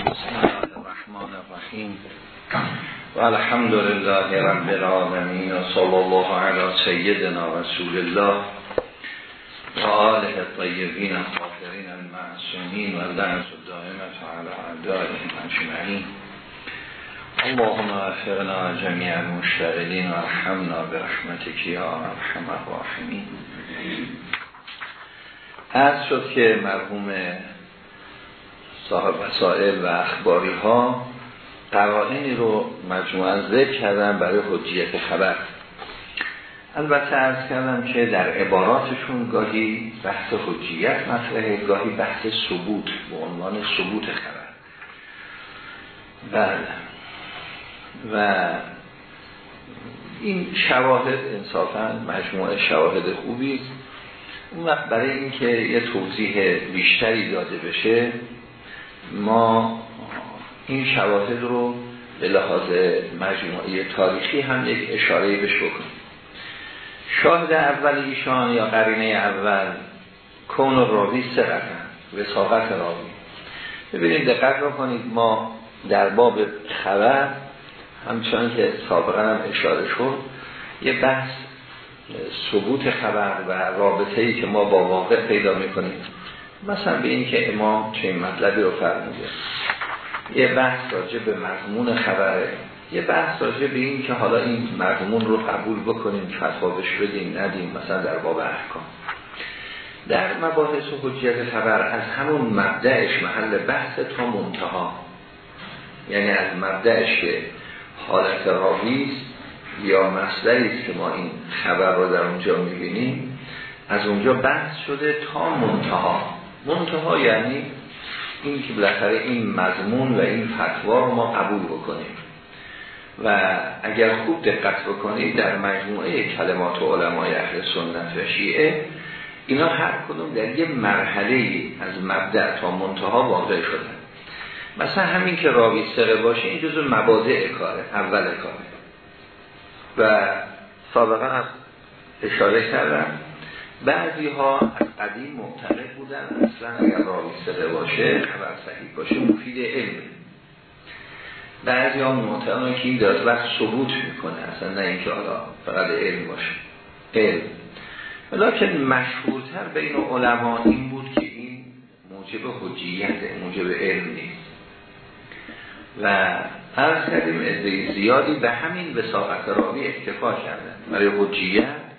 بسم الله الرحمن الرحیم و الحمد لله رب العالمین و صلی الله علی سیدنا رسول الله و آله الطیبین الطاهرین المعصومین و لعنت الدائمة علی اعدائهم اجمعین اللهم افرنا جمیع المشتغلین و ارحمنا برحمتك یا ارحم الراحمین از شد که مرحوم صاحب وسائل و اخباری ها قرائنی رو مجموعا ذکر کردن برای حجیت خبر. البته ارز کردم که در عباراتشون گاهی بحث حجیت مطرحه گاهی بحث ثبوت به عنوان ثبوت خبر. بله. و این شواهد انصافا مجموعه شواهد خوبی. اون وقت برای اینکه یه توضیح بیشتری داده بشه ما این شواهد رو به لحاظ مجموعه تاریخی هم یک اشاره بهش بکنیم. شاهد اول ایشان یا قرینه اول کون و راوی سرقن وساقت راوی. ببینید دقت کنید ما در باب خبر همچنان که سابقا هم اشاره شد یه بحث ثبوت خبر و رابطه ای که ما با واقع پیدا می‌کنیم. مثلا به این که امام چه مطلبی رو فرموده. یه بحث راجع به مضمون خبره. یه بحث راجع به این که حالا این مضمون رو قبول بکنیم فتوا بش بدیم ندیم مثلا در باب احکام. در مباحث و حجیت خبر از همون مبدعش محل بحث تا منتها. یعنی از مبدعش که حالت راویست یا مصدری که ما این خبر رو در اونجا می‌بینیم از اونجا بحث شده تا منتها. منتها یعنی این که بالاخره این مضمون و این فتوا ما قبول بکنیم. و اگر خوب دقت بکنید در مجموعه کلمات و علمای اهل سنت و شیعه اینا هر کدوم در یه مرحله از مبدع تا منتها واقع شدن. مثلا همین که راوی سقه باشه این جزو مبادع کاره اول کاره. و سابقا اشاره کردم. بعضی ها از قدیم معتقد بودن اصلا اگر راوی صده باشه خبر صحیح باشه مفید علم. بعضی ها معتقدن که این داد وقت ثبوت می‌کنه اصلا نه اینکه حالا فقط علم باشه. علم. ولیکن مشهورتر بین علما این بود که این موجب حجیت موجب علم نیست. و عرض کردیم زیادی به همین وساقت راوی اکتفا کردن. برای حجیت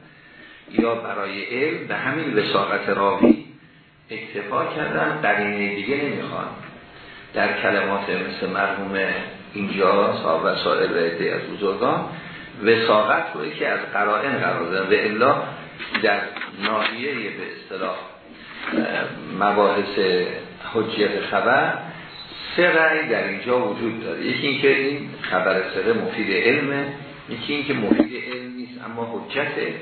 یا برای علم به همین وساقت راوی اکتفا کردن قرینه دیگه نمی‌خوان. در کلمات مثل مرحوم اینجا و عده از بزرگان وساقت رو که از قرائن قرار دادن. و الا در ناحیه به اصطلاح مباحث حجیت خبر سه رأی در اینجا وجود داره. یکی اینکه این خبر سره مفید علمه. یکی اینکه مفید علم نیست اما حجته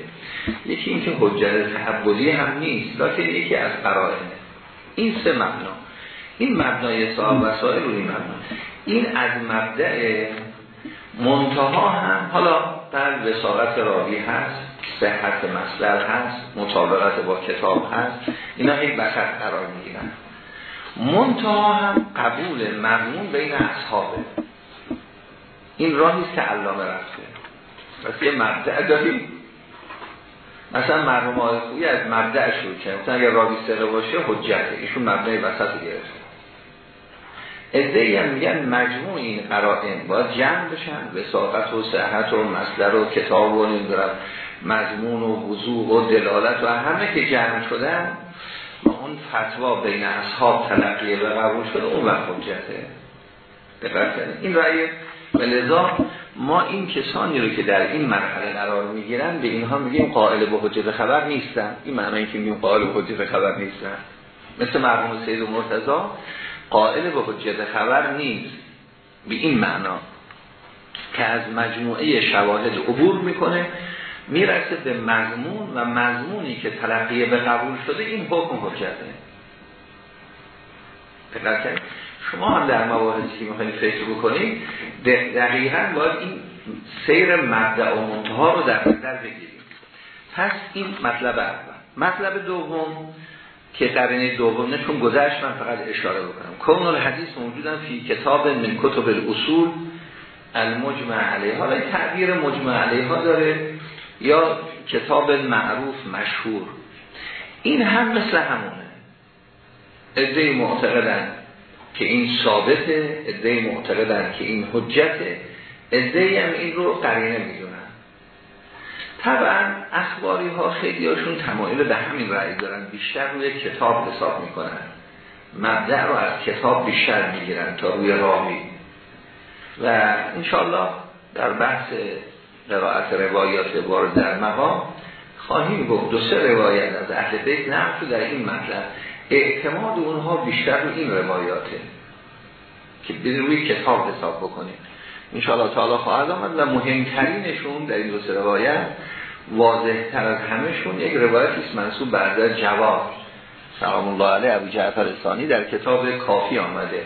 یکی اینکه حجت تحولی هم نیست. لیکن یکی از قرائنه این سه مبنا. این مبنای صاحب وسائل رو این مبنا. این از مبدع منتها هم حالا در وساقت راوی هست صحت مصدر هست مطابقت با کتاب هست. اینا هی بخط قرار می‌گیرن. منتها هم قبول مضمون بین اصحابه. این راهیست که علامه رفته. پس یه مبدع داریم. مثلا مرحوم آقای از مبدع شروع کرد. مثلا اگر راوی سقه باشه حجته ایشون مبدع وسط گرفته ادهی هم میگن مجموع این قرائن. باید جمع بشن. وساقت و صحت و مصدر و کتاب و نمی‌دونم مضمون و وضوع و دلالت و همه که جمع شدن اون فتوا بین اصحاب تلقیه و قبول شده اون وقت حجته. این رأی ولذا ما این کسانی رو که در این مرحله قرار می‌گیرن به اینها میگیم قائل به حجت خبر نیستن. این معنی که میگیم قائل به حجت خبر نیستن. مثل مرحوم سید مرتضی قائل به حجت خبر نیست. به این معنا که از مجموعه شواهد عبور می‌کنه می‌رسه به مضمون و مضمونی که تلقیه به قبول شده این حکم حجته. شما هم در مواردی که می‌خواید فکر بکنید دقیقا باید این سیر مبدع و منتها رو در نظر بگیریم پس این مطلب اول. مطلب دوم که قرینه دوم چون گذشت من فقط اشاره بکنم. کون الحدیث موجودن فی کتاب من کتب الاصول المجمع علیه. حالا تعبیر مجمع علیه ها داره یا کتاب معروف مشهور. این هم مثل همونه. ادهی معتقدن. که این ثابته ادهی معتقدن که این حجته ادهی هم این رو قرینه می‌دونن. طبعا اخباری ها خیلی هاشون تمایل به همین رأی دارن بیشتر روی کتاب حساب می‌کنن. مبدع رو از کتاب بیشتر می‌گیرن تا روی راوی و انشالله در بحث قرائت روایات وارد در مقام خواهیم گفت. دو سه روایت از اهل بیت نقل در این مطلب. اعتماد اونها بیشتر این روایاته که روی کتاب حساب بکنیم. انشاءالله تعالی خواهد آمد و مهمترینشون در این دو روایت واضح تر از همشون یک روایت است منصوب بعد جواب. سلام الله علیه. ابو جعفر ثانی در کتاب کافی آمده.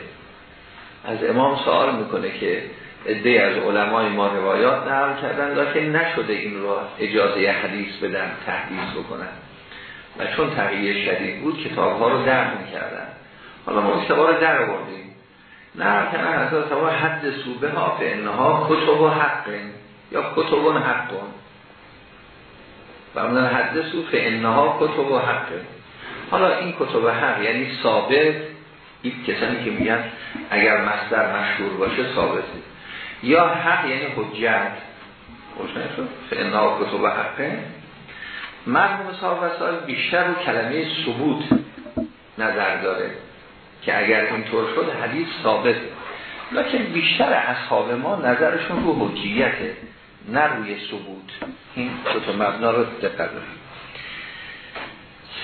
از امام سوال می‌کنه که عده از علمای ما روایات نقل کردن لیکن نشده این رو اجازه حدیث بدن تحدیث بکنن. و چون تغییر شدید بود کتاب ها رو در می‌کردن. حالا ما اشتباه رو در آوردیم. نه کنه از سوا حد سوبه ها به انها کتب و حق یا کتب و حق. و من حد سوفه انها کتب و حق حالا این کتب حق یعنی ثابت. این کسانی که میگن اگر مصدر مشهور باشه ثابته. یا حق یعنی حجت. روشن شد؟ فعنا کتب حقه. مرموم صاحب وسائل بیشتر رو کلمه ثبوت نظر داره که اگر اینطور شد حدیث ثابت. لکن بیشتر اصحاب ما نظرشون رو حجیته نه روی ثبوت. این تا مبنا رو دقت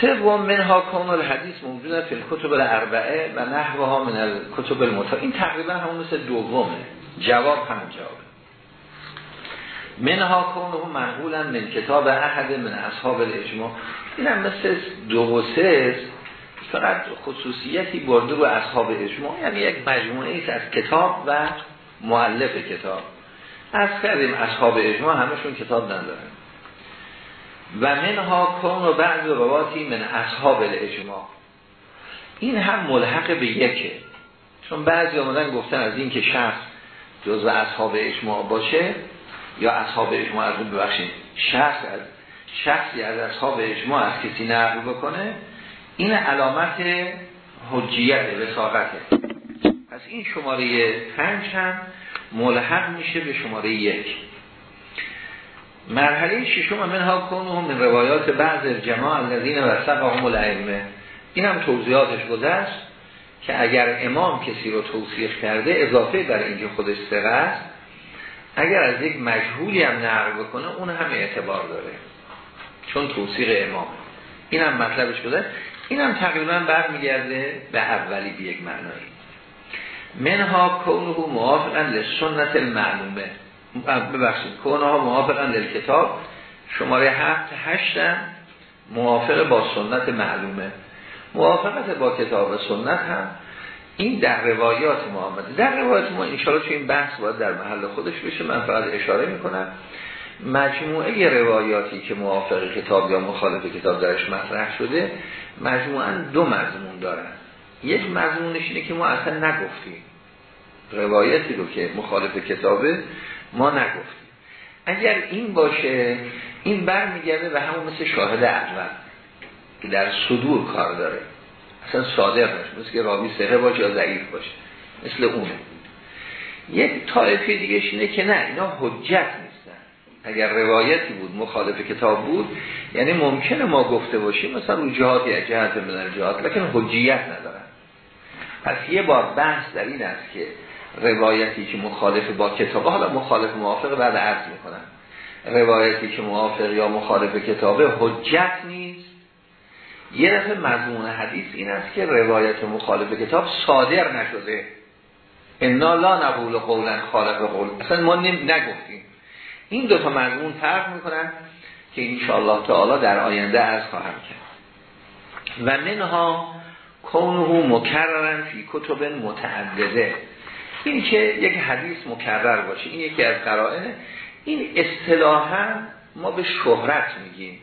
سوم منها کون الحدیث موجود فی الکتب الاربعه و نحوها من الکتب المتا. این تقریبا همون مثل دومه. جواب همون جوابه. منها کونه منقولا من کتاب احد من اصحاب الاجماع. این هم مثل دو و سه فقط خصوصیتی برده رو اصحاب اجماع. یعنی یک مجموعه ایست از کتاب و معلف کتاب. از کردیم اصحاب اجماع همشون کتاب ندارن. و منها کون و بعض رواتی من اصحاب الاجماع. این هم ملحق به یکه. چون بعضی آمدن گفتن از این که شخص جزو اصحاب اجماع باشه یا اصحاب اجماع از اون ببخشید. شخص از شخصی از اصحاب اجماع از کسی نقل بکنه این علامت حجیت وساقته پس این شماره پنج هم ملحق میشه به شماره یک. مرحله ششم منها کنه من روایات بعض جماع الذین وثقهم الائمه. این هم توضیحاتش گذشت که اگر امام کسی رو توصیح کرده اضافه بر اینکه خودش ثقه است اگر از یک مجهولی هم نقل بکنه اون هم اعتبار داره. چون توصیق امام. این هم مطلبش گذشت. این هم تقریبا برمیگرده به اولی به یک معنایی. منها کونه موافقا لسنت المعلومه ببخشید کونه ها موافقا کتاب شماره هفت هشتن موافق با سنت معلومه. موافقت با کتاب سنت هم این در روایات ما آمده. در روایات ما انشاءالله چون این بحث باید در محل خودش بشه. من فقط اشاره می‌کنم. مجموعه روایاتی که موافق کتاب یا مخالف کتاب درش مطرح شده مجموعا دو مضمون دارن. یک مضمونش اینه که ما اصلا نگفتیم. روایتی رو که مخالف کتابه ما نگفتیم. اگر این باشه این برمیگرده به همون مثل شاهد اول که در صدور کار داره. اصلا صادق باشه مثل که راوی سهه باشه یا ضعیف باشه مثل اونه. یک طایفه دیگه اینه که نه اینا حجت نیستن. اگر روایتی بود مخالف کتاب بود یعنی ممکنه ما گفته باشیم مثلا رو جهات یا جهت من جهات لیکن حجیت ندارن. پس یه بار بحث در این است که روایتی که مخالف با کتاب حالا مخالف موافق بعد عرض می‌کنن روایتی که موافق یا مخالف کتابه حجت نیست. یه دفعه مضمون حدیث این است که روایت مخالف کتاب صادر نشده. انا لا نقول قولا خالق قول. اصلا ما نگفتیم. این دو تا مضمون فرق می‌کنن که انشاءالله تعالی در آینده از خواهم کرد. و منها کونه مکررن فی کتب متعدده. این که یک حدیث مکرر باشه این یکی از قرائنه. این اصطلاحا ما به شهرت میگیم.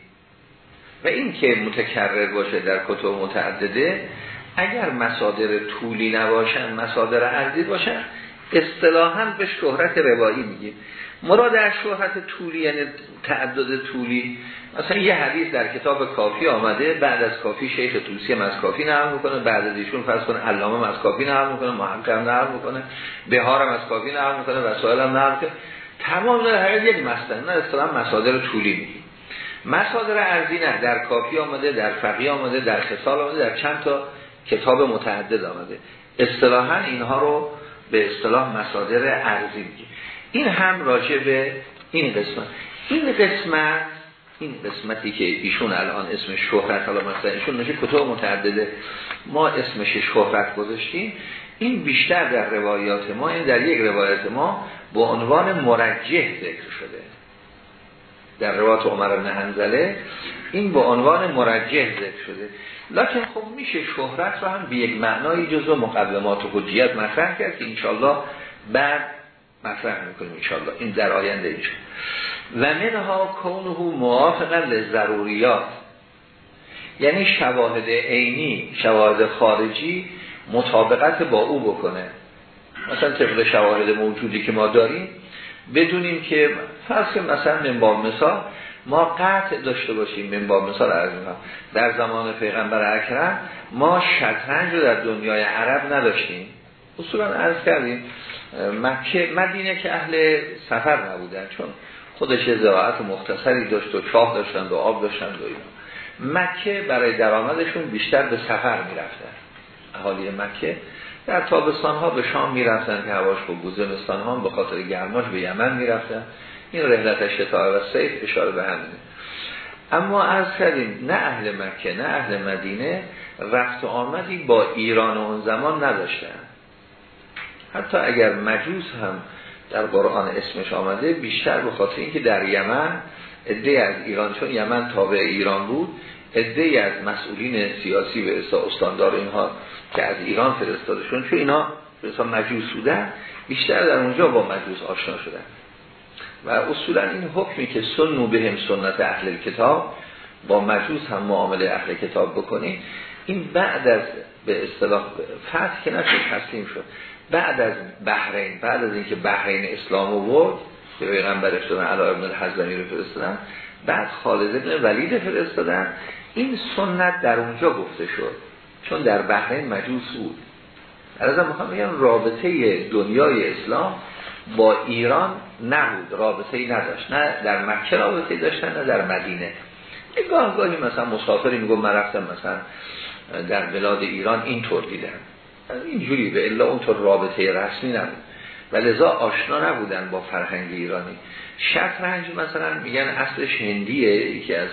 و این که متکرر باشه در کتب متعدده اگر مصادر طولی نباشن مصادر عرضی باشن اصطلاحا به شهرت روایی میگیم. مراد از شهرت طولی یعنی تعدد طولی. مثلا یه حدیث در کتاب کافی آمده بعد از کافی شیخ طوسی هم از کافی نقل می‌کنه بعد از ایشون فرض کنه علامه از کافی نقل می‌کنه محقق نقل می‌کنه بحار هم از کافی نقل می‌کنه وسائل هم نقل می‌کنه. تمام در هر یک مصدرن اصطلاح مصادر طولی میگیم. مصادر ارزی نه. در کافی آمده در فقی آمده در خصال آمده در چند تا کتاب متعدد آمده. اصطلاحا اینها رو به اصطلاح مصادر ارزی میگیم این هم راجع به این قسمت. این قسمت این قسمتی که ایشون الان اسم شهرت حالا مثلا ایشون نشه کتاب متعدده. ما اسمش شهرت گذاشتیم. این بیشتر در روایات ما این در یک روایت ما با عنوان مرجه ذکر شده. در روایت عمر بن این با عنوان مرجه ذکر شده. لکن خب میشه شهرت رو هم به یک معنای جزو مقدمات و حجیت مطرح کرد که انشالله بعد مطرح می‌کنیم انشالله این در آینده ایشون و منها کونه موافقا لضروریات. یعنی شواهد عینی شواهد خارجی مطابقت با او بکنه. مثلا طبق شواهد موجودی که ما داریم بدونیم که فرض مثلا من مثال ما قطع داشته باشیم من با مثال از در زمان پیغمبر اکرم ما شطرنج رو در دنیای عرب نداشتیم. اصولا عرض کردیم مکه مدینه که اهل سفر نبودن چون خودش زراعت مختصری داشت و چاه داشتن و آب داشتن و اینا. مکه برای درآمدشون بیشتر به سفر می‌رفتن. اهالی مکه در تابستان ها به شام می‌رفتن که هواش بود زمستان ها به خاطر گرماش به یمن می‌رفتن. این رحلت شتاء و صیف اشاره به همینه. اما از کردیم نه اهل مکه نه اهل مدینه رفت آمدی با ایران اون زمان نداشتن. حتی اگر مجوس هم در قرآن اسمش آمده بیشتر به خاطر اینکه در یمن عده از ایران چون یمن تابع ایران بود عده از مسئولین سیاسی به استاندار اینها که از ایران فرستادشون چون اینا مثلا مجوس بودن بیشتر در اونجا با مجوس آشنا شدن. و اصولا این حکمی که سنو بهم سنت اهل کتاب با مجوس هم معامله اهل کتاب بکنیم این بعد از به اصطلاح فتح که نشد تسلیم شد. بعد از بحرین بعد از اینکه بحرین اسلام آورد که پیغمبر افتادن علی ابن الحزمی رو فرستادن بعد خالد ابن ولید فرستادن این سنت در اونجا گفته شد. چون در بحرین مجوس بود. از می‌خوام رابطه دنیای اسلام با ایران نبود رابطه ای نداشت. نه در مکه رابطه داشتن نه در مدینه. گاه گاهی مثلا مسافری میگم من رفتم مثلا در بلاد ایران اینطور دیدم. اینجوری به الا اونطور رابطه رسمی نبود. و لذا آشنا نبودن با فرهنگ ایرانی. شطرنج مثلا میگن اصلش هندیه یکی از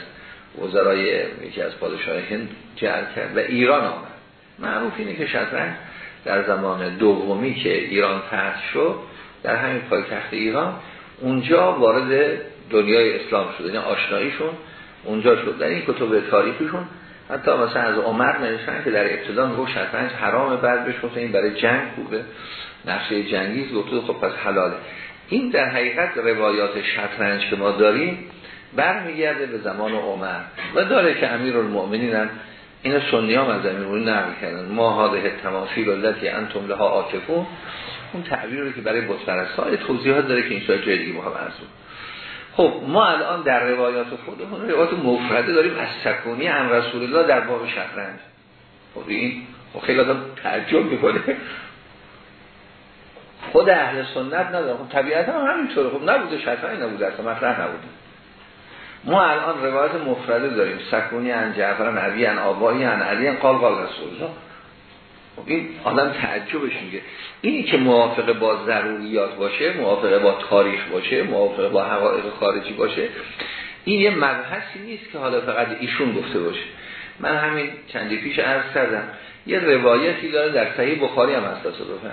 وزرای یکی از پادشاه هند جعل کرد و ایران آمد. معروف اینه که شطرنج در زمان دومی که ایران فتح شد در همین پایتخت ایران اونجا وارد دنیای اسلام شد یعنی آشناییشون اونجا شد. در این کتب تاریخیشون حتی مثلا از عمر نوشتن که در ابتدا میگه شطرنج حرام بعد بهش این برای جنگ خوبه نقشه جنگی گفته خب پس حلاله. این در حقیقت روایات شطرنج که ما داریم برمیگرده به زمان عمر. و داره که امیر المؤمنین هم این سنی هم از امیر نقل کردن. ما هاده تماثیل التي انتم لها آکفون اون تعبیر رو که برای بتپرستان توضیحات داره که این شاید جای دیگه خب ما الان در روایات خودمون روایات مفرده داریم از سکونی هم رسول الله در باب شطرنج. خب این خب خیلی آدم تعجب می‌کنه. خود اهل سنت نداره خب طبیعتا هم همینطوره. خب نبوده شطرنج نبوده اصلا مطرح نبوده. ما الان روایت مفرده داریم. سکونی ان جعفر ان عبی ان آبایی ان علی ان قال قال رسول الله. این آدم تعجبش میگه. اینی که موافق با ضروریات باشه موافق با تاریخ باشه موافق با حقایق خارجی باشه این یه مبحثی نیست که حالا فقط ایشون گفته باشه. من همین چندی پیش عرض کردم. یه روایتی داره در صحیح بخاری هم هست تصادفا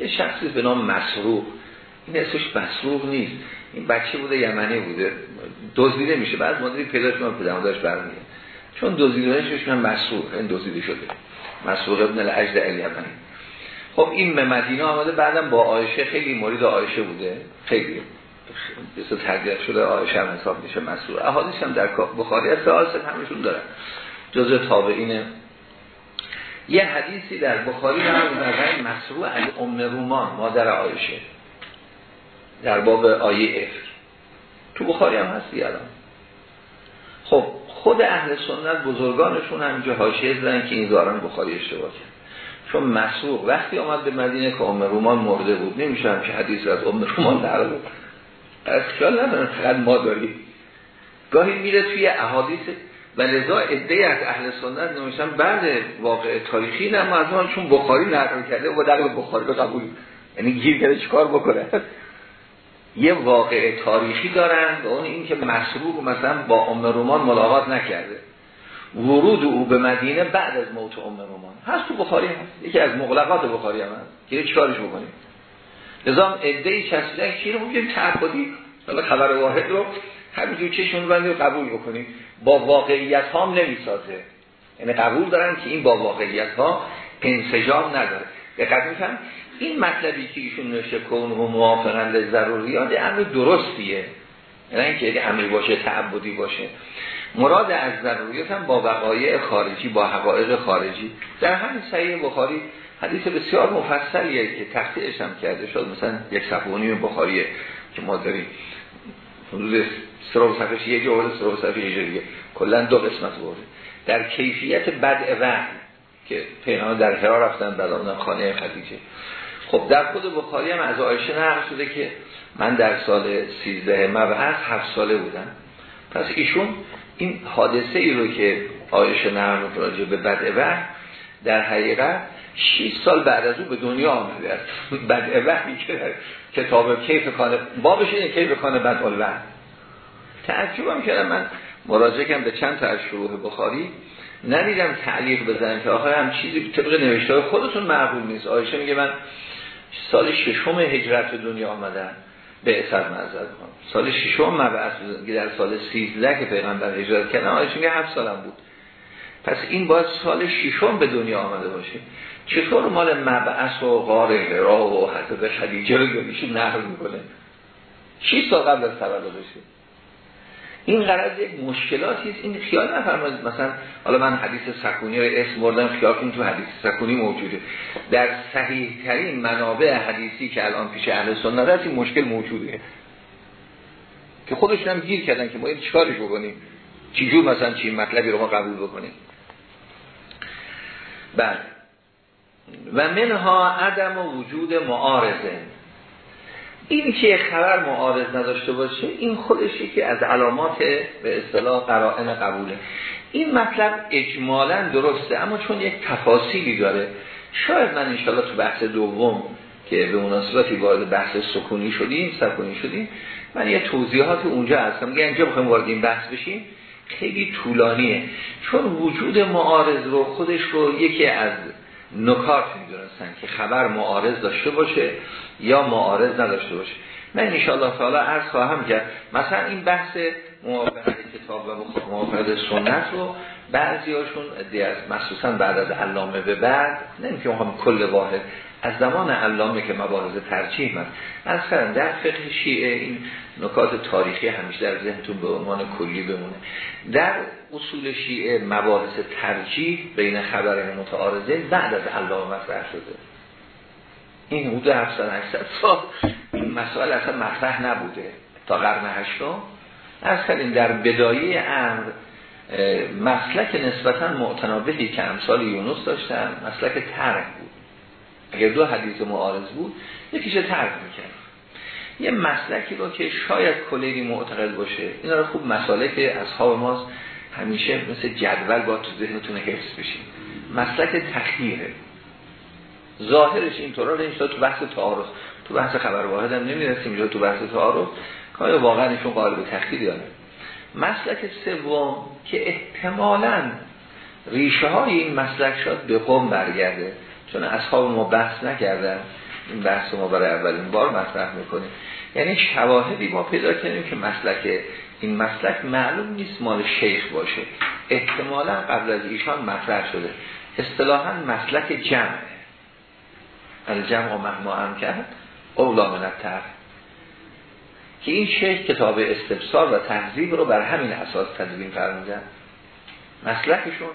یه شخصی به نام مسروق. این اسمش مسروق نیست. این بچه بوده یمنی بوده. دزدیده میشه. بعد مادری پیداش من پدرم داشت برمیه چون دزدیدنش من مسروق. این دزدیده شده. مسروق ابن العجد الیمنی خب این به مدینه آمده بعدم با آیشه خیلی مورد آیشه بوده. خیلی. بسیار تربیت شده آیشه هم حساب میشه مسئول احادیث هم در بخاری هست همشون دارن جزء تابعین. یه حدیثی در بخاری در مسئول از ام رومان مادر آیشه در باب آیه افر تو بخاری هم هستی الان. خود اهل سنت بزرگانشون هم اینجا حاشیه زدن که این دارن بخاری اشتباه چون مسروق وقتی آمد به مدینه که ام رومان مرده بود نمیشه که حدیث از ام رومان در بود از خیال ندارن فقط ما داریم. گاهی میره توی احادیث و لذا ادهی از اهل سنت نمیشن بعد واقع تاریخی نه ما چون بخاری نقل کرده و در بخاری قبول. یعنی گیر کرده چیکار بکنه؟ یه واقع تاریخی دارن و اون این که مسروق مثلا با ام رومان ملاقات نکرده. ورود او به مدینه بعد از موت ام رومان. هست تو بخاری هست. یکی از مغلقات بخاری هم هست. که چیکارش بکنیم؟ نظام ادهی چسبیدن که رو بگیم تعبدی حالا خبر واحد رو همینجور چشون بندی رو قبول بکنیم. با واقعیت ها هم نمی‌سازه. یعنی قبول دارن که این با واقعیت ها انسجام نداره. دقت این مطلبی که ایشون نوشته کن و موافقند ضروریات امر درستیه. یعنی اینکه اگه امری باشه تعبدی باشه. مراد از ضروریات هم با وقایع خارجی با حقایق خارجی. در همین صحیح بخاری حدیث بسیار مفصلیه که تحتیش هم کرده شد. مثلا یک صفحه بخاریه که ما داریم. حدود سراب صفحه یه جا سراب صفحه یه دیگه. کلا دو قسمت بوده در کیفیت بدع وحی که پینا در هرا رفتن بعد خانه خدیجه. خب در خود بخاری هم از آیشه نقل شده که من در سال 13 مبعث هفت ساله بودم. پس ایشون این حادثه ای رو که آیشه نقل راجع به بدع وحی در حقیقت 6 سال بعد از او به دنیا آمده است. بدع وحی که کتاب کیف کانه بابش اینه کیف کانه بدع الوحی تعجبم کردم. من مراجعه کردم به چند تا از شروح بخاری. ندیدم تعلیق بزنم که آخر هم چیزی طبق نوشته خودتون معقول نیست. آیشه میگه من سال ششم هجرت به دنیا آمدن. به اثر معذرت کنم سال ششم مبعث در سال 13 که پیغمبر هجرت کردن آیشه میگه 7 سالم بود. پس این باید سال ششم به دنیا آمده باشه. چطور مال مبعث و غار هرا و حضرت خدیجه رو ایشون نقل می‌کنه؟ 6 سال قبل از تولدشه. این قرار یک مشکلاتی است. این خیال نفرمایید. مثلا حالا من حدیث سکونی رو اسم بردم خیال کنید تو حدیث سکونی موجوده. در صحیح ترین منابع حدیثی که الان پیش اهل سنت هست این مشکل موجوده. که خودشون هم گیر کردن که ما این چیکارش بکنیم؟ چجور مثلا چی مطلبی رو ما قبول بکنیم؟ بله. و منها عدم وجود معارضه. این که خبر معارض نداشته باشه این خودشی که از علامات به اصطلاح قرائن قبوله. این مطلب اجمالا درسته اما چون یک تفاصیلی داره شاید من انشاءالله تو بحث دوم که به مناسبتی وارد بحث سکونی شدیم سکونی شدیم من یه توضیحات اونجا هستم. میگه اینجا بخوایم وارد این بحث بشیم خیلی طولانیه. چون وجود معارض رو خودش رو یکی از نکات می‌دونستن که خبر معارض داشته باشه یا معارض نداشته باشه. من انشاءالله تعالی عرض خواهم کرد مثلا این بحث موافقت کتاب و موافقت سنت رو بعضی هاشون از مخصوصا بعد از علامه به بعد نمی‌تونم هم کل واحد از زمان علامه که مبارز ترجیح من از در فقه شیعه این نکات تاریخی همیشه در ذهنتون به عنوان کلی بمونه. در اصول شیعه مباحث ترجیح بین خبر متعارضه بعد از علامه مطرح شده. این حدود 700 800 سال این مسائل اصلا مطرح نبوده تا قرن هشتم. از در بدایه امر مسلک نسبتا معتنابهی که امثال یونس داشتن مسلک ترک اگر دو حدیث معارض بود یکیش ترک می‌کرد. یه مسلکی رو که شاید کلیگی معتقد باشه اینا رو خوب مسالک اصحاب ماست همیشه مثل جدول با تو ذهنتون حفظ بشین. مسلک تخییره ظاهرش اینطور رو تو بحث تعارض. تو بحث خبر واحد هم نمی‌رسیم تو بحث تعارض. که واقعا ایشون قالب تخییری داره. مسلک سوم که احتمالاً ریشه های این مسلک شد به قوم برگرده. چون اصحاب ما بحث نکردن این بحث ما برای اولین بار مطرح می‌کنیم. یعنی شواهدی ما پیدا کردیم که مسلک این مسلک معلوم نیست مال شیخ باشه. احتمالا قبل از ایشان مطرح شده. اصطلاحا مسلک جمع. الجمع و مهما هم کرد اولا من که این شیخ کتاب استفسار و تهذیب رو بر همین اساس تدوین فرمودن. مسلکشون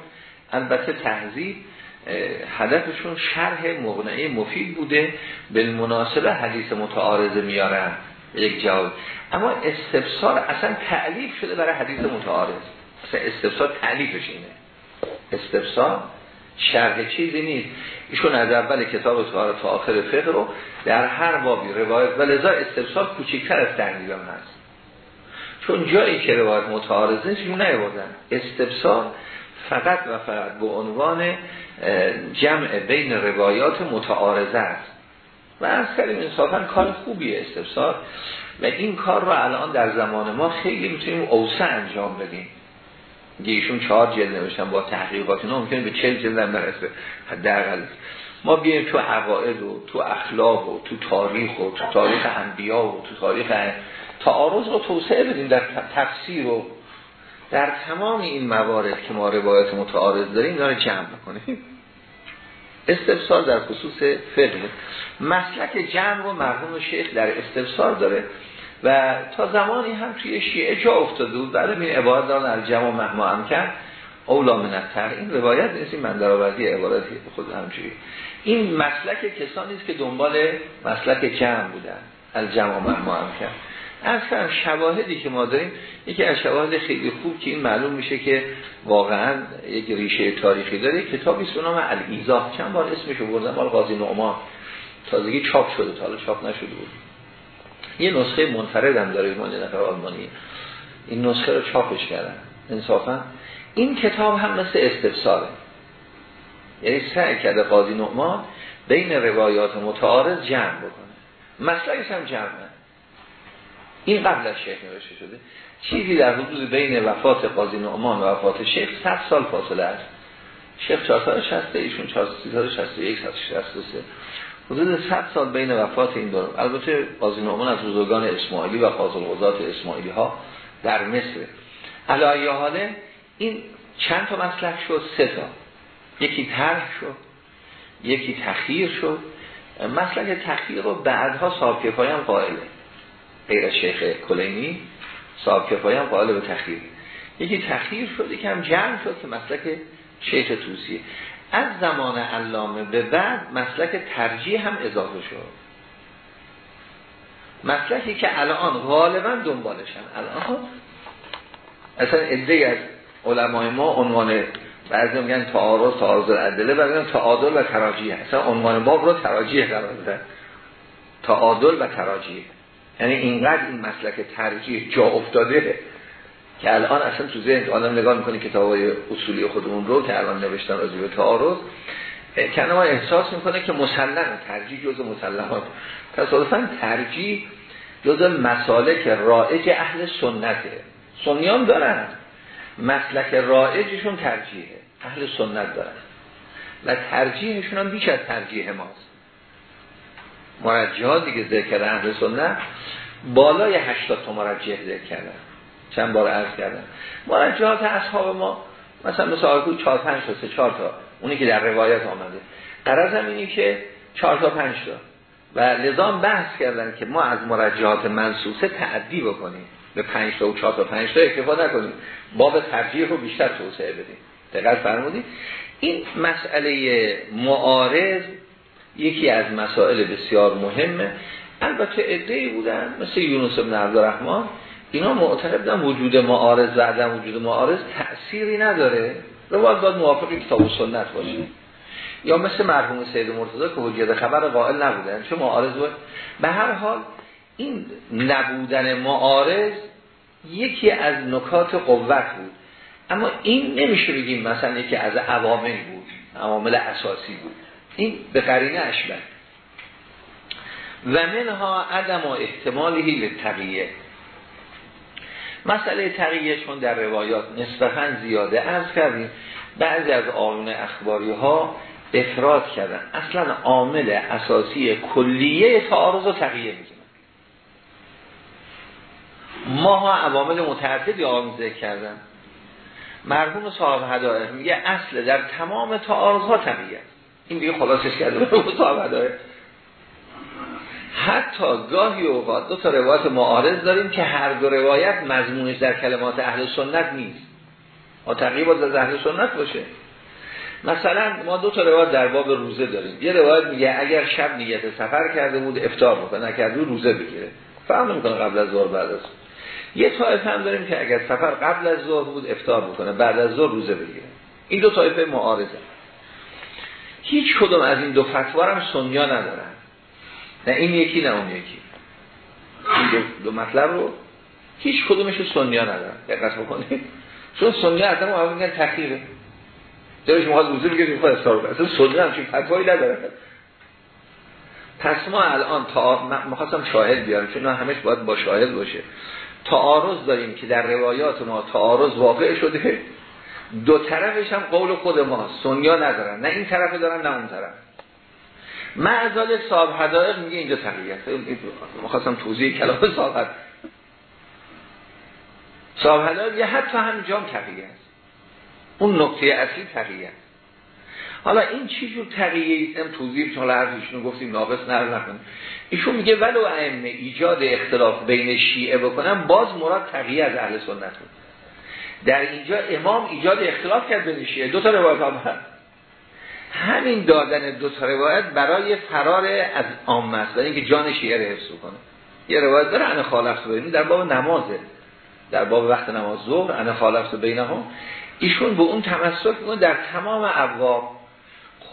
البته تهذیب هدفشون شرح مغنعه مفید بوده به مناسبه حدیث متعارضه میارن یک جواب. اما استفسار اصلا تعلیف شده برای حدیث متعارض. اصلا استفسار تعلیفش اینه. استفسار شرح چیزی نیست. ایشون از اول کتاب تا آخر فقه رو در هر بابی روایت و لذا استفسار کوچکتر از هم هست. چون جایی که روایت متعارضه نیست نیوردن استفسار فقط و فقط به عنوان جمع بین روایات متعارضه است. و از کلیم انصافا کار خوبیه استفسار و این کار رو الان در زمان ما خیلی می‌تونیم اوسع انجام بدیم. دیگه ایشون چهار جلد نوشتن با تحقیقات اینا ممکنه به چل جلد هم برسه. حداقل. ما بیایم تو عقاید و تو اخلاق و تو تاریخ و تو تاریخ انبیا و تو تاریخ تعارض رو توسعه بدیم در تفسیر و در تمام این موارد که ما روایت متعارض داریم رو جمع بکنیم. استفسار در خصوص فقه. مسلک جمع و مرحوم شیخ در استفسار داره و تا زمانی هم توی شیعه جا افتاده بود. بعد این عبارت دارن الجمع مهما هم کرد. اولا من این روایت نیست این من در آوردی عبارتی خود همجوری این مسلک کسانی است که دنبال مسلک جمع بودن. الجمع مهما هم کرد. کنم شواهدی که ما داریم یکی از شواهد خیلی خوب که این معلوم میشه که واقعا یک ریشه تاریخی داره کتابی به نام الیزا چند بار اسمشو بردم؟ مال قاضی نعمان. تازگی چاپ شده تا حالا چاپ نشده بود. یه نسخه منفرد هم داره ایمان نفر آلمانی. این نسخه رو چاپش کردن. انصافا. این کتاب هم مثل استفساره. یعنی سعی کرده قاضی نعمان بین روایات متعارض جمع بکنه. مسئله هم جمع این قبل از شیخ نوشته شده. چیزی در حدود بین وفات قاضی نعمان و وفات شیخ 100 سال فاصله است. شیخ 460 ایشون 461 163 حدود 100 سال بین وفات این دو البته قاضی نعمان از بزرگان اسماعیلی و قاضی القضات اسماعیلی ها در مصر. علایه حاله این چند تا مسلک شد؟ سه تا. یکی طرح شد یکی تخییر شد. مسلک تخییر رو بعدها صاحب هم قائله. غیر شیخ کلینی صاحب کفایی هم قائل به تخییر یکی تخییر شد که هم جمع شد که مسلک شیخ توسیه از زمان علامه به بعد مسلک ترجیح هم اضافه شد. مسلکی که الان غالبا دنبالشن الان اصلا ادهی از علمای ما عنوان بعضی میگن تعارض تعارض العدله بعضی تعادل و تراجیح. اصلا عنوان باب رو تراجیح قرار دادن. تعادل و تراجیح. یعنی اینقدر این مسلک ترجیح جا افتاده که الان اصلا تو ذهن آدم نگاه می‌کنه کتاب های اصولی خودمون رو که الان نوشتن راجع به تعارض که ما احساس می‌کنه که مسلم ترجیح جز مسلمات تصادفا ترجیح جز مسالک رائج اهل سنته. سنیان دارن. مسلک رائجشون ترجیحه. اهل سنت دارن. و ترجیحشون هم بیش از ترجیح ماست. مرجحات دیگه ذکر کردن اهل سنت. بالای 80 تا مرجح ذکر کردن. چند بار عرض کردن. مرجحات اصحاب ما مثلا مثل آقای 4 5 تا 3 4 تا. اونی که در روایت آمده. قرض هم اینی که 4 تا 5 تا. و لزام بحث کردن که ما از مرجحات منصوصه تعدی بکنیم. به 5 تا و 4 تا 5 تا اکتفا نکنیم. باب ترجیح رو بیشتر توسعه بدیم. دقت فرمودید. این مسئله معارض یکی از مسائل بسیار مهمه. البته ادهی بودن مثل یونس بن عبدالرحمن اینا معتقدن وجود معارض و عدم وجود معارض تأثیری نداره. باید باید موافق کتاب و سنت باشه. یا مثل مرحوم سید مرتضی که حجیت خبر قائل نبودن. چه معارض بود؟ به هر حال این نبودن معارض یکی از نکات قوت بود. اما این نمیشه بگیم مثلا یکی از عوامل بود عوامل اساسی بود. این به قرینه اشبه و منها عدم و احتمالی به تقیه مسئله تقیه چون در روایات نسبتا زیاده از کردیم بعضی از آیون اخباری ها افراد کردن. اصلا عامل اساسی کلیه تعارض و تقیه میگن ما ها عوامل متعددی ذکر کردن. مرحوم صاحب هدایه میگه اصل در تمام تعارض ها تقیه این دیگه خلاصش کرده به مطابقه حتی گاهی اوقات دو تا روایت معارض داریم که هر دو روایت مضمونش در کلمات اهل سنت نیست. ما تقریبا در اهل سنت باشه. مثلا ما دو تا روایت در باب روزه داریم. یه روایت میگه اگر شب نیت سفر کرده بود افطار بکنه نکرده روزه بگیره. فهم نمی‌کنه قبل از ظهر بعد از یه طایفه هم داریم که اگر سفر قبل از ظهر بود افطار بکنه بعد از ظهر روزه بگیره. این دو طایفه معارضه. هیچ کدوم از این دو فتوا هم سنیا ندارن. نه این یکی نه اون یکی. این دو, دو مطلب رو هیچ کدومش سنیا ندارن. دقت بکنید. چون سنیا اصلا ما میگن تخیره دلش می‌خواد روزه بگیره می‌خواد اصلا سنیا همچین فتوایی نداره. پس ما الان تا می‌خواستم شاهد بیارم چون همش باید با شاهد باشه. تعارض داریم که در روایات ما تعارض واقع شده دو طرفش هم قول خود ما سنیا ندارن. نه این طرف دارن نه اون طرف. معزال صاحب حدائق میگه اینجا تقییت مخواستم توضیح کلام صاحب صاحب حدائق یه حتی هم تقییت اون نقطه اصلی تقییت حالا این چی جور تقییه ایستم توضیح چون ایشونو گفتیم ناقص نرز نکنیم. ایشون میگه ولو ائمه ایجاد اختلاف بین شیعه بکنم باز مراد تقییه از اهل سنت بود. در اینجا امام ایجاد اختلاف کرد بین دو تا روایت هم همین دادن دو تا روایت برای فرار از عامه است. برای اینکه جان شیعه رو حفظ کنه. یه روایت داره انا خالفت بینیم در باب نمازه در باب وقت نماز ظهر انا خالفت بینهم. ایشون به اون تمسک می‌کنه. در تمام ابواب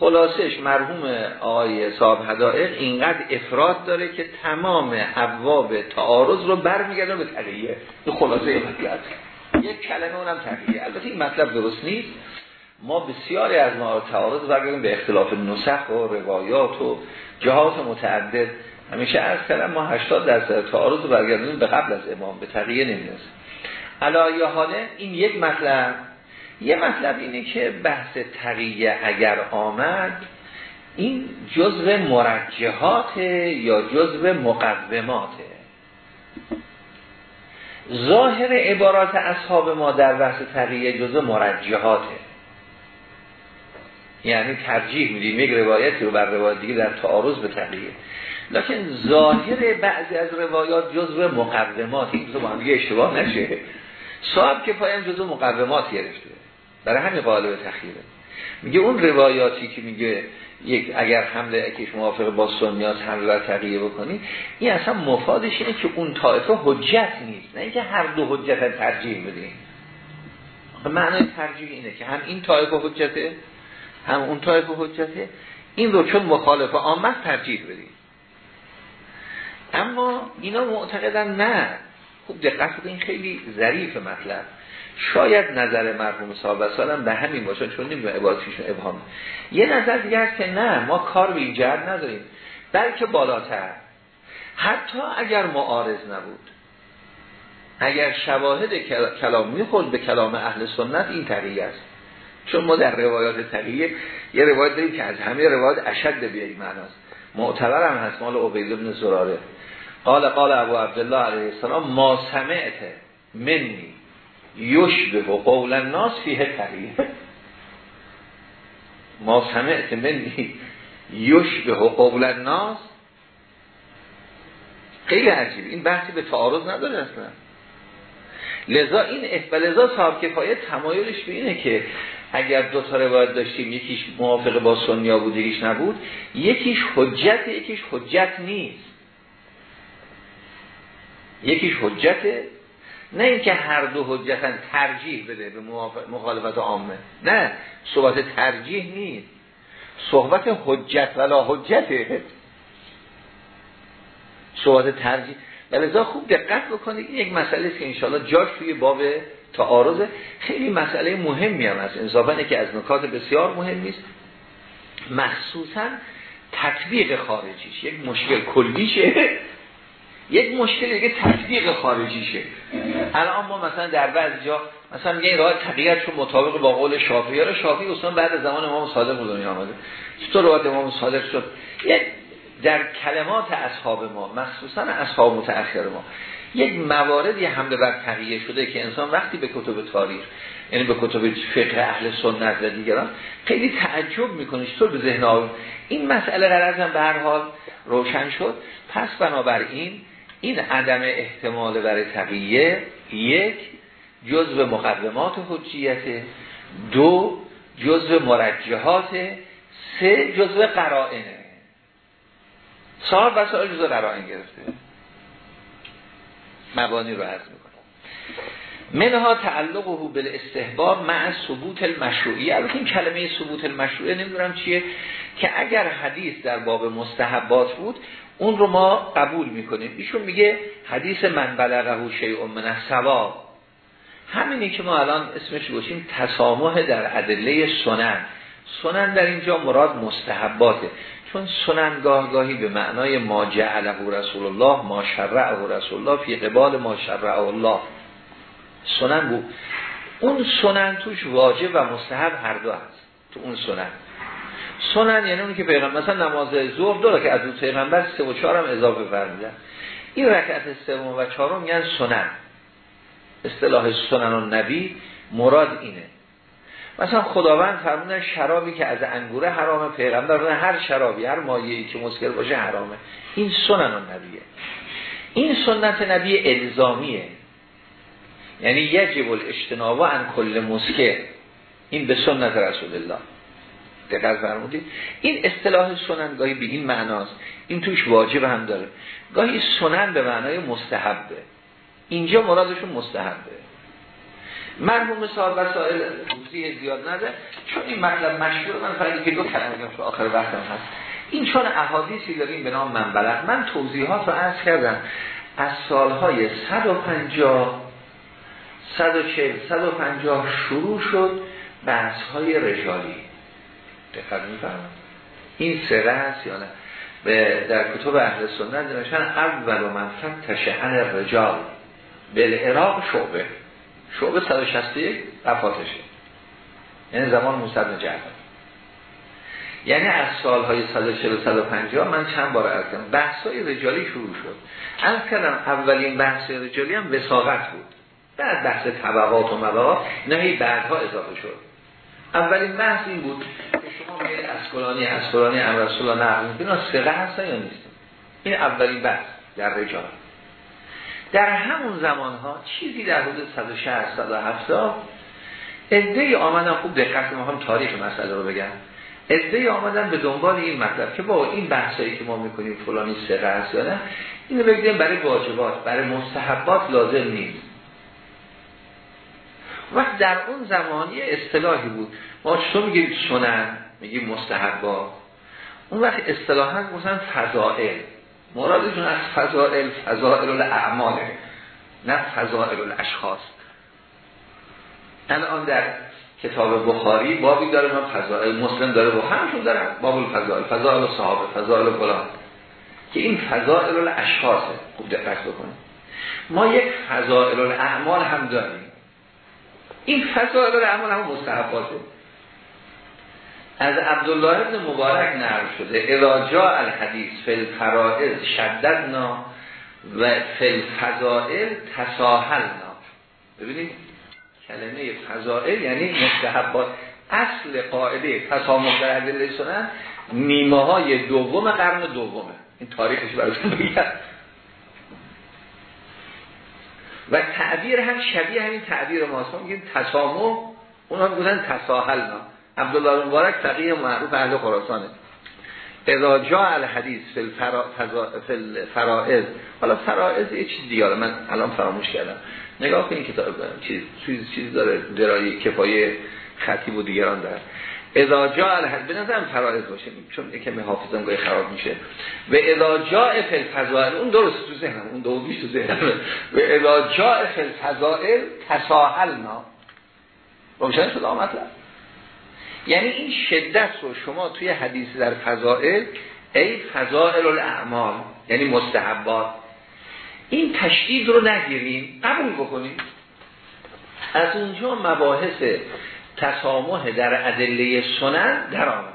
خلاصش مرحوم آقای صاحب هدائق اینقدر افراد داره که تمام ابواب تعارض رو برمیگرده به تقییه این خلاصه مطلب یک کلمه اونم تقییه البته این مطلب درست نیست. ما بسیاری از ما تعارض برگردیم به اختلاف نسخ و روایات و جهات متعدد. همیشه از کلم ما 80 درصد تعارض رو برگردیم به قبل از امام به تقییه نمی‌رسه علایه حاله این یک مطلب. یه مطلب اینه که بحث تقییه اگر آمد این جزء مرجحات یا جزء مقدماته؟ ظاهر عبارات اصحاب ما در بحث تقییه جزء مرجحاته یعنی ترجیح میدیم یک روایتی رو بر روایت دیگه در تعارض به تقییه لکن ظاهر بعضی از روایات جزء مقدمات این با هم اشتباه نشه. صاحب که پایم جزء مقدمات گرفته. برای همین قالب تخییره میگه اون روایاتی که میگه یک اگر حمله اکیش موافق با سنیات حمله بر تقییه بکنی این اصلا مفادش اینه که اون طایفه حجت نیست نه اینکه هر دو حجت ترجیح بدیم معنی ترجیح اینه که هم این طایفه حجته هم اون طایفه حجته. این رو چون مخالف آمد ترجیح بدیم اما اینا معتقدن نه. خوب دقت این خیلی ظریف مطلب. شاید نظر مرحوم صاحب سالم به همین باشه چون نمی‌دونم عبارتیشون ابهام. یه نظر دیگه هست که نه ما کار به این جهت نداریم بلکه بالاتر. حتی اگر معارض نبود اگر شواهد کلام می‌خورد به کلام اهل سنت این تقییه است. چون ما در روایات تقییه یه روایت داریم که از همه روایات اشد به معناست. معتبر هم هست مال عبید بن زراره. قال قال ابو عبدالله علیه السلام ما سمعت منی. یشبه و قول الناس فیه تقییه ما سمعت منی یشبه و قول الناس. خیلی عجیب. این بحثی به تعارض نداره اصلا. لذا این لذا صاحب کفایه تمایلش به اینه که اگر دو تا روایت داشتیم یکیش موافق با سنیا بود یکیش نبود یکیش حجت یکیش حجت نیست. یکیش حجته نه اینکه هر دو حجتن ترجیح بده به مخالفت عامه. نه صحبت ترجیح نیست. صحبت حجت ولا حجته. صحبت ترجیح. ولذا خوب دقت بکنید این یک مسئله است که انشاءالله جاش توی باب تعارض خیلی مسئله مهمی هم است انصافا که از نکات بسیار مهمی است. مخصوصا تطبیق خارجیش. یک مشکل کلیشه. یک مشکل دیگه تطبیق خارجیشه الان ما مثلا در بعض جا مثلا میگه این راه چون مطابق با قول شافعی. را شافعی اصلا بعد زمان امام صادق به دنیا آمده. چطور روایت امام صادق شد؟ یک در کلمات اصحاب ما مخصوصا اصحاب متأخر ما یک مواردی حمله بر تقیه شده که انسان وقتی به کتب تاریخ یعنی به کتب فقه اهل سنت و دیگران خیلی تعجب می‌کنه. چطور به ذهن آور این مسئله قرارزم به هر حال روشن شد. پس بنابراین این عدم احتمال برای تقیه یک جزء مقدمات حجیت دو جزء مرجحات سه جزء قرائنه صاحب وسائل جزء قرائن گرفته. مبانی رو عرض می‌کنم. منها تعلقه به استحباب مع ثبوت المشروعی البته این کلمه ثبوت المشروعی نمی‌دونم چیه که اگر حدیث در باب مستحبات بود اون رو ما قبول می‌کنیم. ایشون میگه حدیث من بلغه شیء من الثواب. همینی که ما الان اسمش باشیم تسامح در ادله سنن. سنن در اینجا مراد مستحباته. چون سنن گاهی به معنای ما جعله رسول الله ما شرعه رسول الله فی قبال ما شرعه الله. سنن بود اون سنن توش واجب و مستحب هر دو هست. تو اون سنن. سنن یعنی اونی که پیغمبر مثلا نماز ظهر دو که از اون پیغمبر سه و چهار هم اضافه فرمودن این رکعت سوم و چهارم میگن سنن. اصطلاح سنن و نبی مراد اینه. مثلا خداوند فرمودن شرابی که از انگوره حرامه پیغمبر هر شرابی هر مایه‌ای که مسکر باشه حرامه. این سنن و نبیه این سنت نبی الزامیه. یعنی یجب الاجتناب عن کل مسکر. این به سنت رسول الله. دقیق فرمودید. این اصطلاح سنن گاهی به این معناست. این توش واجب هم داره. گاهی سنن به معنای مستحبه. اینجا مرادشون مستحبه. مرحوم صاحب وسائل توضیح زیاد نده. چون این مطلب مشهور من فقط که دو کلمه تو آخر وقتم هست. این چون احادیثی داریم به نام منبلغ. من توضیحات رو عرض کردم. از سالهای 150 140 150 شروع شد بحث های رجالی دقت میفرمایید این سره هست یا نه؟ به در کتب اهل سنت نوشتن اول و من فتش عن الرجال بالعراق شعبه. شعبه 161 وفاتشه یعنی زمان موسی بن یعنی از سالهای 140 و 150 من چند بار عرض کردم بحث های رجالی شروع شد. از کردم اولین بحث رجالی هم وساقت بود. بعد بحث طبقات و مباقات نه بعدها اضافه شد. اولین بحث این بود که شما میگه اسکلانی اسکلانی امر رسول الله نقل می‌کنه سقه هستن یا نیست این اولین بحث در رجال. در همون زمان ها چیزی در حدود 160 170 ادعی آمدن خوب دقت هم تاریخ مسئله رو بگم. ادعی آمدن به دنبال این مطلب که با این بحثایی که ما می‌کنیم فلانی سقه هست یا نه اینو بگیم برای واجبات برای مستحبات لازم نیست. وقت در اون زمان یه اصطلاحی بود. ما چطور میگیم سنن؟ میگیم مستحبا. اون وقت اصطلاحا گفتن فضائل. مرادشون از فضائل فضائل الاعماله نه فضائل الاشخاص الان در کتاب بخاری بابی داره ما فضائل مسلم داره و همشون دارن. باب الفضائل فضائل صحابه فضائل فلان. که این فضائل الاشخاصه خوب دقت بکنیم ما یک فضائل الاعمال هم داریم. این فضائل الاعمال هم مستحباته. از عبدالله ابن مبارک نرم شده اراجاء الحدیث فی الفرائض شددنا و فی الفضائل تساهلنا. ببینید کلمه فضائل یعنی مستحبات. اصل قاعده تسامح در ادله سنن نیمه های دوم قرن دومه این تاریخش براتون بگم. و تعبیر هم شبیه همین تعبیر ماست. ما میگیم تسامح اونا بودن تساهلنا. عبدالله مبارک فقیه معروف اهل خراسانه. اذا جا الحدیث فی الفرائض حالا فرائض یه چیز دیگه من الان فراموش کردم. نگاه کنید کتاب چیز چیز چیز داره درایی کفایه خطیب و دیگران داره اذا جا الحدیث به نظرم فرائض باشه چون کمی حافظم گاهی خراب میشه. و اذا جا فی الفضائل اون درست تو ذهنم اون دومیش تو ذهنم. و اذا جا فی الفضائل تساهلنا. روشن شد مطلب یعنی این شدت رو شما توی حدیث در فضائل ای فضائل الاعمال یعنی مستحبات. این تشدید رو نگیریم قبول بکنیم. از اونجا مباحث تسامح در ادله سنن در آمد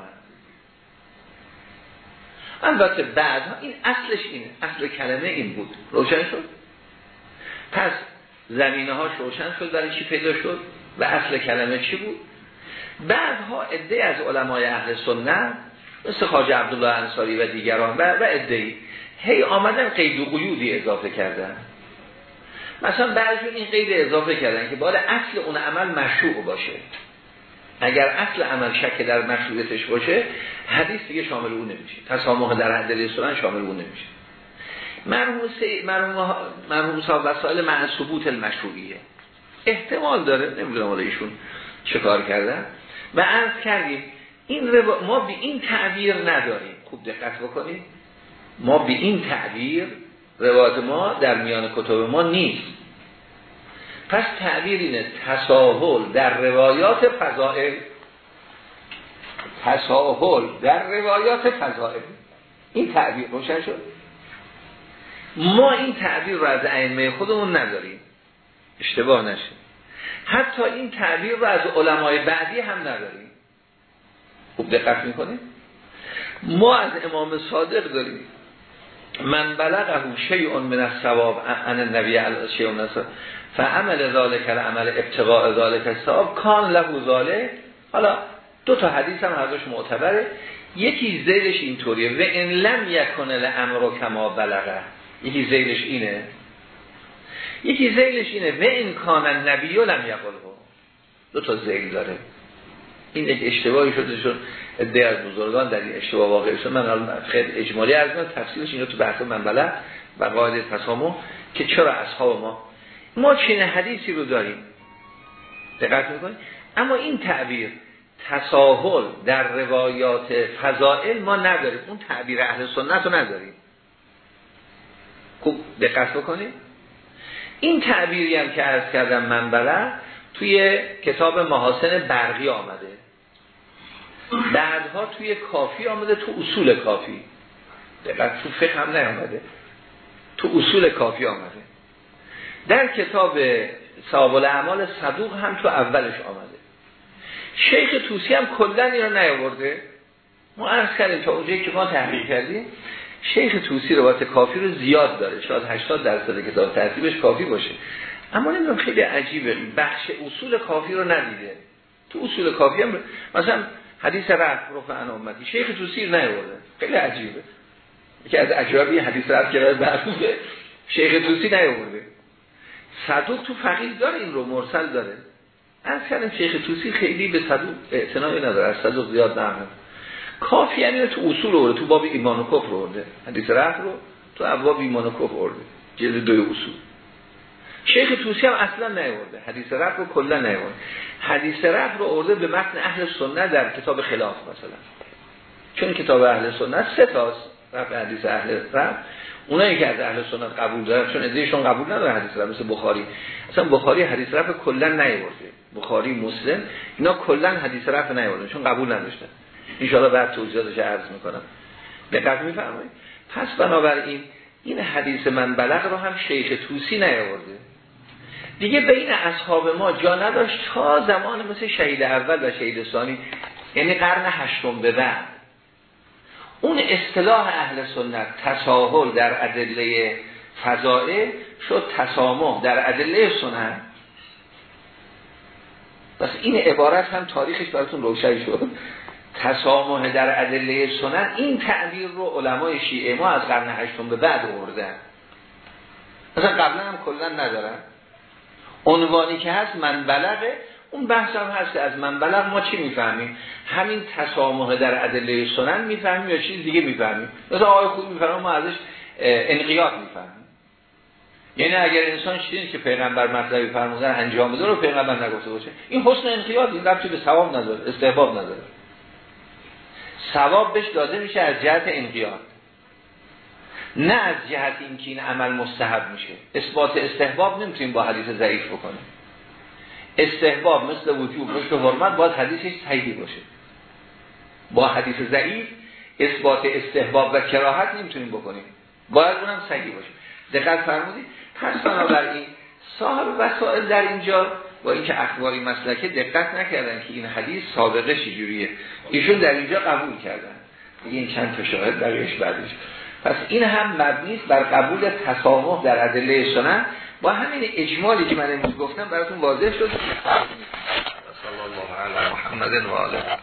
البته بعد این اصلش اینه. اصل کلمه این بود. روشن شد؟ پس زمینه ها روشن شد برای چی پیدا شد؟ و اصل کلمه چی بود؟ بعدها عده از علمای اهل سنت مثل خواجه عبدالله انصاری و دیگران و, عده هی آمدن قید و قیودی اضافه کردن. مثلا بعضی این قید اضافه کردن که باید اصل اون عمل مشروع باشه. اگر اصل عمل شک در مشروعیتش باشه حدیث دیگه شامل اون نمیشه. تسامح در حد رسولن شامل اون نمیشه. مرحوم صاحب وسائل مع ثبوت المشروعیه. احتمال داره نمی‌دونم حالا ایشون چه کار کردن. و عرض کردیم این ما به این تعبیر نداریم. خوب دقت بکنید. ما به این تعبیر روایت ما در میان کتب ما نیست. پس تعبیر اینه تساهل در روایات فضائل. تساهل در روایات فضائل. این تعبیر روشن شد؟ ما این تعبیر رو از ائمه خودمون نداریم. اشتباه نشه. حتی این تعبیر رو از علمای بعدی هم نداریم. خوب دقت می‌کنیم ما از امام صادق داریم. من بلغه شیء من الثواب عن النبی علیه شیء من فعمل ذالک عمل ابتغاء ذالک الثواب. کان له ذالک حالا دو تا حدیث هم هردوش معتبره. یکی زیلش اینطوریه. و ان لم یکن الامر کما بلغه. یکی زیلش اینه. یکی زیلش اینه و این کان النبی لم یقله دو تا زیل داره. این یک اشتباهی شده شد ادعای از بزرگان در این اشتباه واقع شد من خیلی اجمالی از من تفصیلش اینو تو بحث منبله و قاعده تسامح که چرا اصحاب ما. ما چین حدیثی رو داریم. دقت می‌کنیم اما این تعبیر تساهل در روایات فضائل ما نداریم. اون تعبیر اهل سنت رو نداریم. خوب دقت بکنیم. این تعبیری هم که عرض کردم منبره توی کتاب محاسن برقی آمده. بعدها توی کافی آمده تو اصول کافی. دقیق تو فقه هم نیامده. تو اصول کافی آمده. در کتاب صحاب اعمال صدوق هم تو اولش آمده. شیخ توسی هم کلن این رو نیاورده. ما عرض کردیم تا اونجایی که ما تحقیق کردیم شیخ توسی روایت کافی رو زیاد داره. شاید 80 درصد کتاب ترتیبش کافی باشه. اما نمی‌دونم خیلی عجیبه. بخش اصول کافی رو ندیده. تو اصول کافی هم مثلا حدیث رفت رفع امتی. شیخ توسی نیورده خیلی عجیبه. که از عجابی حدیث رفت که معروفه. شیخ توسی نیورده صدوق تو فقیه داره این رو مرسل داره. از کردم شیخ توسی خیلی به صدوق اعتنایی نداره. از صدوق زیاد نمه کافی یعنی تو اصول ورده تو باب ایمان و کفر ورده حدیث رفت رو تو ابواب ایمان و کفر ورده جلد دوی اصول. شیخ توسی هم اصلا نیورده. حدیث رفت رو کلا نیورده. حدیث رفت رو ارده به متن اهل سنت در کتاب خلاف مثلا. چون کتاب اهل سنت سه تاست. رفت حدیث اهل رفت اونایی که از اهل سنت قبول دارن چون ادهشون قبول نداره حدیث رفت مثل بخاری. اصلا بخاری حدیث رفت کلا نیورده. بخاری مسلم اینا کلا حدیث رفت نیورده چون قبول نداشتن. ان بعد توضیحاتش عرض می‌کنم. دقت میفرمایید. پس بنابراین این حدیث من بلغ رو هم شیخ توسی نیاورده. دیگه بین اصحاب ما جا نداشت تا زمان مثل شهید اول و شهید ثانی یعنی قرن هشتم به بعد. اون اصطلاح اهل سنت تساهل در ادله فضائل شد تسامح در ادله سنت. پس این عبارت هم تاریخش براتون روشن شد. تسامح در ادله سنت این تعبیر رو علمای شیعه ما از قرن هشتم به بعد آوردن. مثلا قبلا هم کلا ندارن. عنوانی که هست من بلغه اون بحث هم هست از من بلغ ما چی می‌فهمیم؟ همین تسامح در ادله سنن می‌فهمیم یا چیز دیگه می‌فهمیم؟ مثلا آقای خوب می‌فهمیم ما ازش انقیاد می‌فهمیم. یعنی اگر انسان چیزی که پیغمبر مطلبی فرمودن انجام بده رو پیغمبر نگفته باشه. این حسن انقیاد این ربطی به ثواب نداره استحباب نداره. ثواب بهش داده میشه از جهت انقیاد. نه از جهت اینکه این عمل مستحب میشه. اثبات استحباب نمی‌تونیم با حدیث ضعیف بکنیم. استحباب مثل وجوب مثل حرمت باید حدیثش صحیح باشه. با حدیث ضعیف اثبات استحباب و کراهت نمی‌تونیم بکنیم. باید اونم صحیح باشه. دقت فرمودید. پس بنابراین صاحب وسائل در اینجا با اینکه اخباری مسلکه دقت نکردن که این حدیث سابقه چجوریه. ایشون در اینجا قبول کردن. این چند تا شاهد بقیش بعدش. پس این هم مبنی بر قبول تسامح در ادله سنن. با همین اجمالی که من امروز گفتم براتون واضح شد. صلی الله علی محمد و آله.